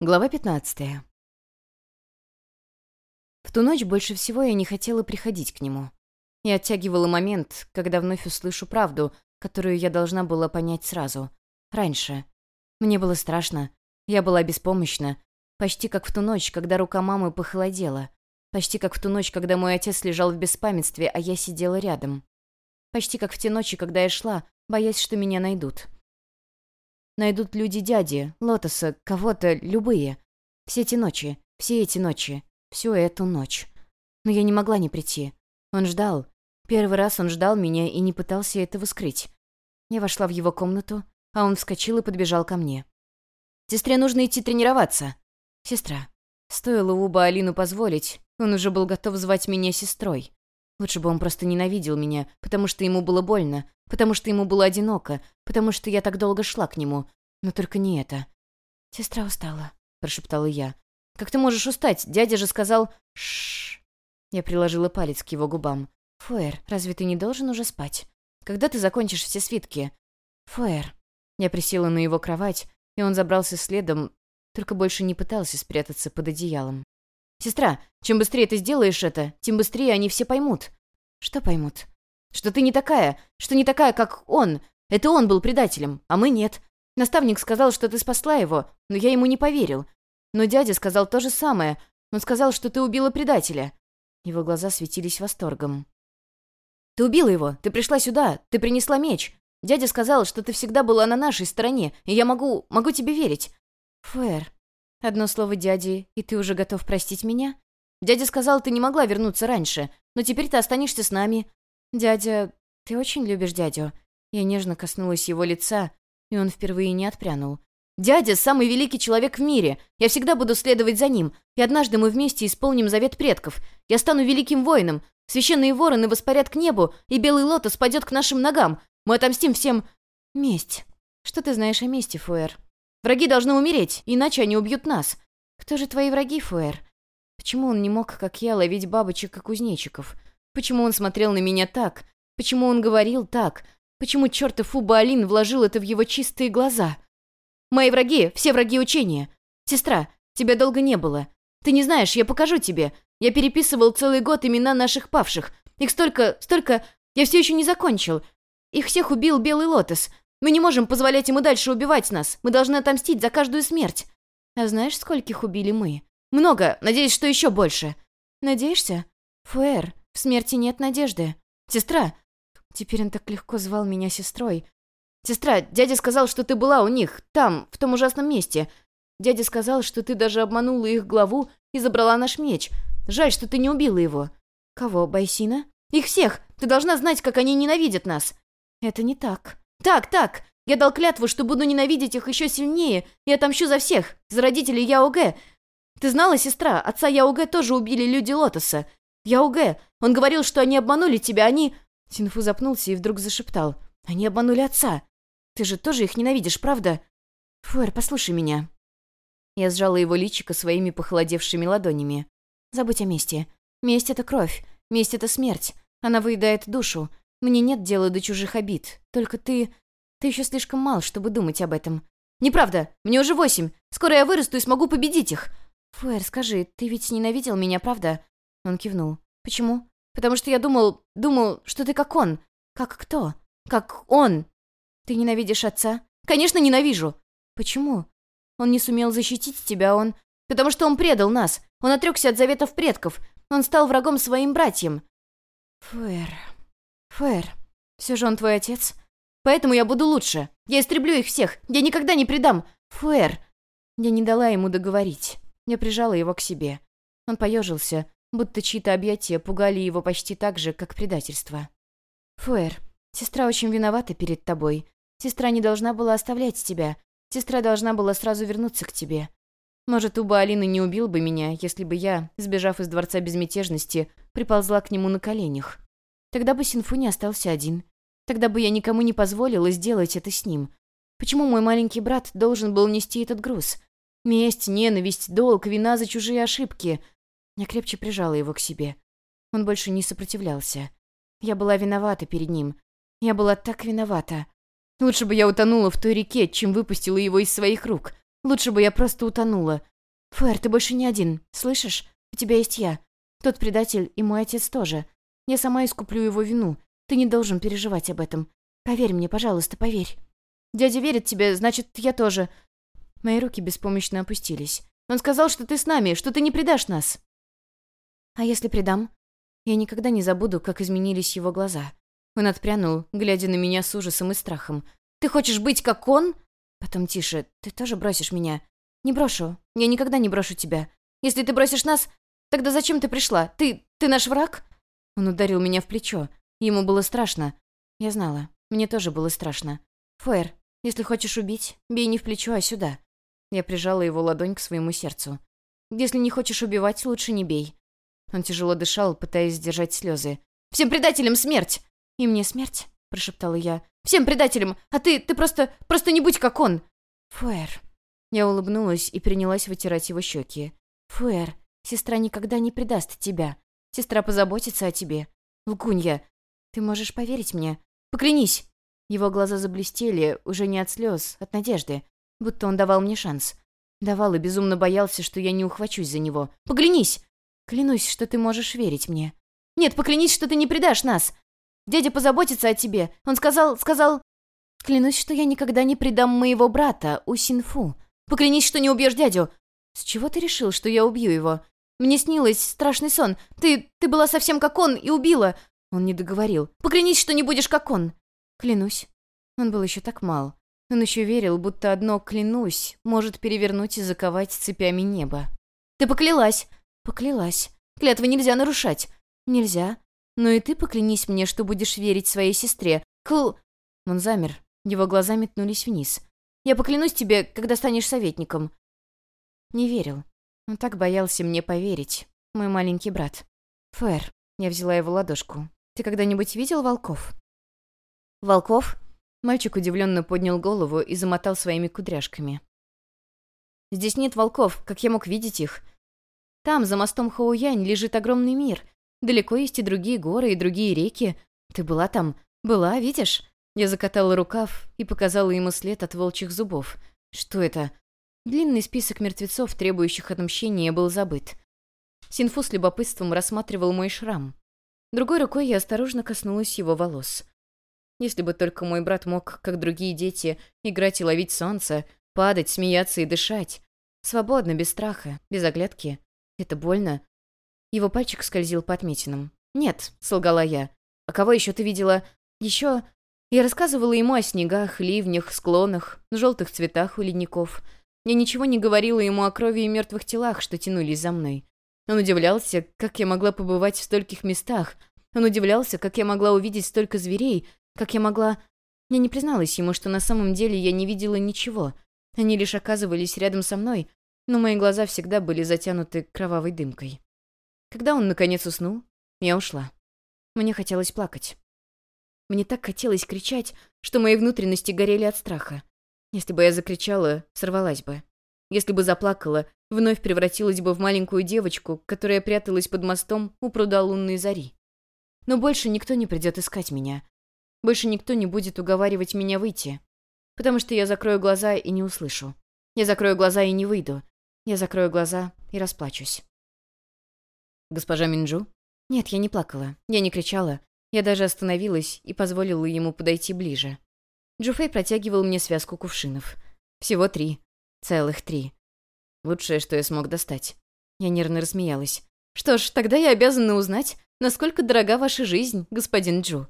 Глава 15. В ту ночь больше всего я не хотела приходить к нему. Я оттягивала момент, когда вновь услышу правду, которую я должна была понять сразу. Раньше. Мне было страшно. Я была беспомощна. Почти как в ту ночь, когда рука мамы похолодела. Почти как в ту ночь, когда мой отец лежал в беспамятстве, а я сидела рядом. Почти как в те ночи, когда я шла, боясь, что меня найдут. Найдут люди дяди, Лотоса, кого-то, любые. Все эти ночи, все эти ночи, всю эту ночь. Но я не могла не прийти. Он ждал. Первый раз он ждал меня и не пытался этого скрыть. Я вошла в его комнату, а он вскочил и подбежал ко мне. «Сестре нужно идти тренироваться». «Сестра». Стоило Уба Алину позволить, он уже был готов звать меня сестрой. Лучше бы он просто ненавидел меня, потому что ему было больно, потому что ему было одиноко, потому что я так долго шла к нему. Но только не это. «Сестра устала», — прошептала я. «Как ты можешь устать? Дядя же сказал...» Шш. Я приложила палец к его губам. «Фуэр, разве ты не должен уже спать? Когда ты закончишь все свитки?» «Фуэр». Я присела на его кровать, и он забрался следом, только больше не пытался спрятаться под одеялом. «Сестра, чем быстрее ты сделаешь это, тем быстрее они все поймут». «Что поймут?» «Что ты не такая, что не такая, как он. Это он был предателем, а мы нет. Наставник сказал, что ты спасла его, но я ему не поверил. Но дядя сказал то же самое. Он сказал, что ты убила предателя». Его глаза светились восторгом. «Ты убила его, ты пришла сюда, ты принесла меч. Дядя сказал, что ты всегда была на нашей стороне, и я могу, могу тебе верить». «Фэр, Одно слово дяди, и ты уже готов простить меня? Дядя сказал, ты не могла вернуться раньше, но теперь ты останешься с нами. Дядя, ты очень любишь дядю. Я нежно коснулась его лица, и он впервые не отпрянул. «Дядя — самый великий человек в мире. Я всегда буду следовать за ним. И однажды мы вместе исполним завет предков. Я стану великим воином. Священные вороны воспарят к небу, и белый лотос пойдет к нашим ногам. Мы отомстим всем...» «Месть. Что ты знаешь о мести, Фуэр?» Враги должны умереть, иначе они убьют нас. Кто же твои враги, Фуэр? Почему он не мог, как я, ловить бабочек и кузнечиков? Почему он смотрел на меня так? Почему он говорил так? Почему чертов Уба-Алин вложил это в его чистые глаза? Мои враги — все враги учения. Сестра, тебя долго не было. Ты не знаешь, я покажу тебе. Я переписывал целый год имена наших павших. Их столько, столько... Я все еще не закончил. Их всех убил Белый Лотос. Мы не можем позволять ему дальше убивать нас. Мы должны отомстить за каждую смерть. А знаешь, скольких убили мы? Много. Надеюсь, что еще больше. Надеешься? Фуэр, в смерти нет надежды. Сестра. Теперь он так легко звал меня сестрой. Сестра, дядя сказал, что ты была у них, там, в том ужасном месте. Дядя сказал, что ты даже обманула их главу и забрала наш меч. Жаль, что ты не убила его. Кого, Байсина? Их всех. Ты должна знать, как они ненавидят нас. Это не так. «Так, так! Я дал клятву, что буду ненавидеть их еще сильнее и отомщу за всех, за родителей Яогэ. Ты знала, сестра, отца Яогэ тоже убили люди Лотоса. Яогэ, он говорил, что они обманули тебя, они...» Синфу запнулся и вдруг зашептал. «Они обманули отца. Ты же тоже их ненавидишь, правда?» «Фуэр, послушай меня». Я сжала его личико своими похолодевшими ладонями. «Забудь о мести. Месть — это кровь. Месть — это смерть. Она выедает душу. Мне нет дела до чужих обид. Только ты... Ты еще слишком мал, чтобы думать об этом. Неправда. Мне уже восемь. Скоро я вырасту и смогу победить их. Фуэр, скажи, ты ведь ненавидел меня, правда? Он кивнул. Почему? Потому что я думал... Думал, что ты как он. Как кто? Как он. Ты ненавидишь отца? Конечно, ненавижу. Почему? Он не сумел защитить тебя, он... Потому что он предал нас. Он отрекся от заветов предков. Он стал врагом своим братьям. Фуэр... «Фэр, все же он твой отец. Поэтому я буду лучше. Я истреблю их всех. Я никогда не предам. Фэр!» Я не дала ему договорить. Я прижала его к себе. Он поежился, будто чьи-то объятия пугали его почти так же, как предательство. «Фуэр, сестра очень виновата перед тобой. Сестра не должна была оставлять тебя. Сестра должна была сразу вернуться к тебе. Может, Уба Алины не убил бы меня, если бы я, сбежав из Дворца Безмятежности, приползла к нему на коленях. Тогда бы Синфу не остался один. Тогда бы я никому не позволила сделать это с ним. Почему мой маленький брат должен был нести этот груз? Месть, ненависть, долг, вина за чужие ошибки. Я крепче прижала его к себе. Он больше не сопротивлялся. Я была виновата перед ним. Я была так виновата. Лучше бы я утонула в той реке, чем выпустила его из своих рук. Лучше бы я просто утонула. Фэр, ты больше не один, слышишь? У тебя есть я. Тот предатель и мой отец тоже. Я сама искуплю его вину. Ты не должен переживать об этом. Поверь мне, пожалуйста, поверь. Дядя верит тебе, значит, я тоже. Мои руки беспомощно опустились. Он сказал, что ты с нами, что ты не предашь нас. А если предам? Я никогда не забуду, как изменились его глаза. Он отпрянул, глядя на меня с ужасом и страхом. «Ты хочешь быть как он?» Потом тише. «Ты тоже бросишь меня?» «Не брошу. Я никогда не брошу тебя. Если ты бросишь нас, тогда зачем ты пришла? Ты... ты наш враг?» Он ударил меня в плечо. Ему было страшно. Я знала. Мне тоже было страшно. «Фуэр, если хочешь убить, бей не в плечо, а сюда». Я прижала его ладонь к своему сердцу. «Если не хочешь убивать, лучше не бей». Он тяжело дышал, пытаясь сдержать слезы. «Всем предателям смерть!» «И мне смерть?» — прошептала я. «Всем предателям! А ты, ты просто, просто не будь как он!» «Фуэр». Я улыбнулась и принялась вытирать его щеки. «Фуэр, сестра никогда не предаст тебя. Сестра позаботится о тебе. Лгунья, ты можешь поверить мне? Поклянись!» Его глаза заблестели, уже не от слез, от надежды, будто он давал мне шанс. Давал и безумно боялся, что я не ухвачусь за него. «Поклянись!» «Клянусь, что ты можешь верить мне». «Нет, поклянись, что ты не предашь нас! Дядя позаботится о тебе. Он сказал, сказал...» «Клянусь, что я никогда не предам моего брата, Усинфу. Поклянись, что не убьешь дядю!» «С чего ты решил, что я убью его?» «Мне снилось страшный сон. Ты... ты была совсем как он и убила...» Он не договорил. «Поклянись, что не будешь как он!» «Клянусь». Он был еще так мал. Он еще верил, будто одно «клянусь» может перевернуть и заковать цепями небо. «Ты поклялась!» «Поклялась. Клятвы нельзя нарушать». «Нельзя. Но и ты поклянись мне, что будешь верить своей сестре. Кл...» Он замер. Его глаза метнулись вниз. «Я поклянусь тебе, когда станешь советником». Не верил. Он так боялся мне поверить. Мой маленький брат. «Фэр», — я взяла его ладошку. «Ты когда-нибудь видел волков?» «Волков?» Мальчик удивленно поднял голову и замотал своими кудряшками. «Здесь нет волков, как я мог видеть их. Там, за мостом Хоуянь, лежит огромный мир, Далеко есть и другие горы, и другие реки. Ты была там? Была, видишь?» Я закатала рукав и показала ему след от волчьих зубов. «Что это?» Длинный список мертвецов, требующих отмщения, был забыт. Синфу с любопытством рассматривал мой шрам. Другой рукой я осторожно коснулась его волос. Если бы только мой брат мог, как другие дети, играть и ловить солнце, падать, смеяться и дышать. Свободно, без страха, без оглядки. Это больно, его пальчик скользил по отметинам. «Нет», — солгала я. «А кого еще ты видела?» «Еще...» Я рассказывала ему о снегах, ливнях, склонах, желтых цветах у ледников. Я ничего не говорила ему о крови и мертвых телах, что тянулись за мной. Он удивлялся, как я могла побывать в стольких местах. Он удивлялся, как я могла увидеть столько зверей, как я могла... Я не призналась ему, что на самом деле я не видела ничего. Они лишь оказывались рядом со мной, но мои глаза всегда были затянуты кровавой дымкой. Когда он, наконец, уснул, я ушла. Мне хотелось плакать. Мне так хотелось кричать, что мои внутренности горели от страха. Если бы я закричала, сорвалась бы. Если бы заплакала, вновь превратилась бы в маленькую девочку, которая пряталась под мостом у пруда лунной зари. Но больше никто не придет искать меня. Больше никто не будет уговаривать меня выйти. Потому что я закрою глаза и не услышу. Я закрою глаза и не выйду. Я закрою глаза и расплачусь. «Госпожа Минджу?» Нет, я не плакала, я не кричала. Я даже остановилась и позволила ему подойти ближе. Джуфей протягивал мне связку кувшинов. Всего три. Целых три. Лучшее, что я смог достать. Я нервно рассмеялась. «Что ж, тогда я обязана узнать, насколько дорога ваша жизнь, господин Джу».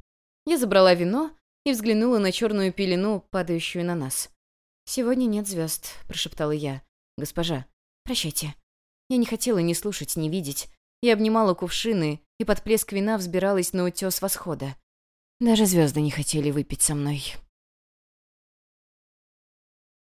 Я забрала вино и взглянула на черную пелену, падающую на нас. «Сегодня нет звезд», — прошептала я. «Госпожа, прощайте». Я не хотела ни слушать, ни видеть. Я обнимала кувшины и под плеск вина взбиралась на утес восхода. Даже звезды не хотели выпить со мной.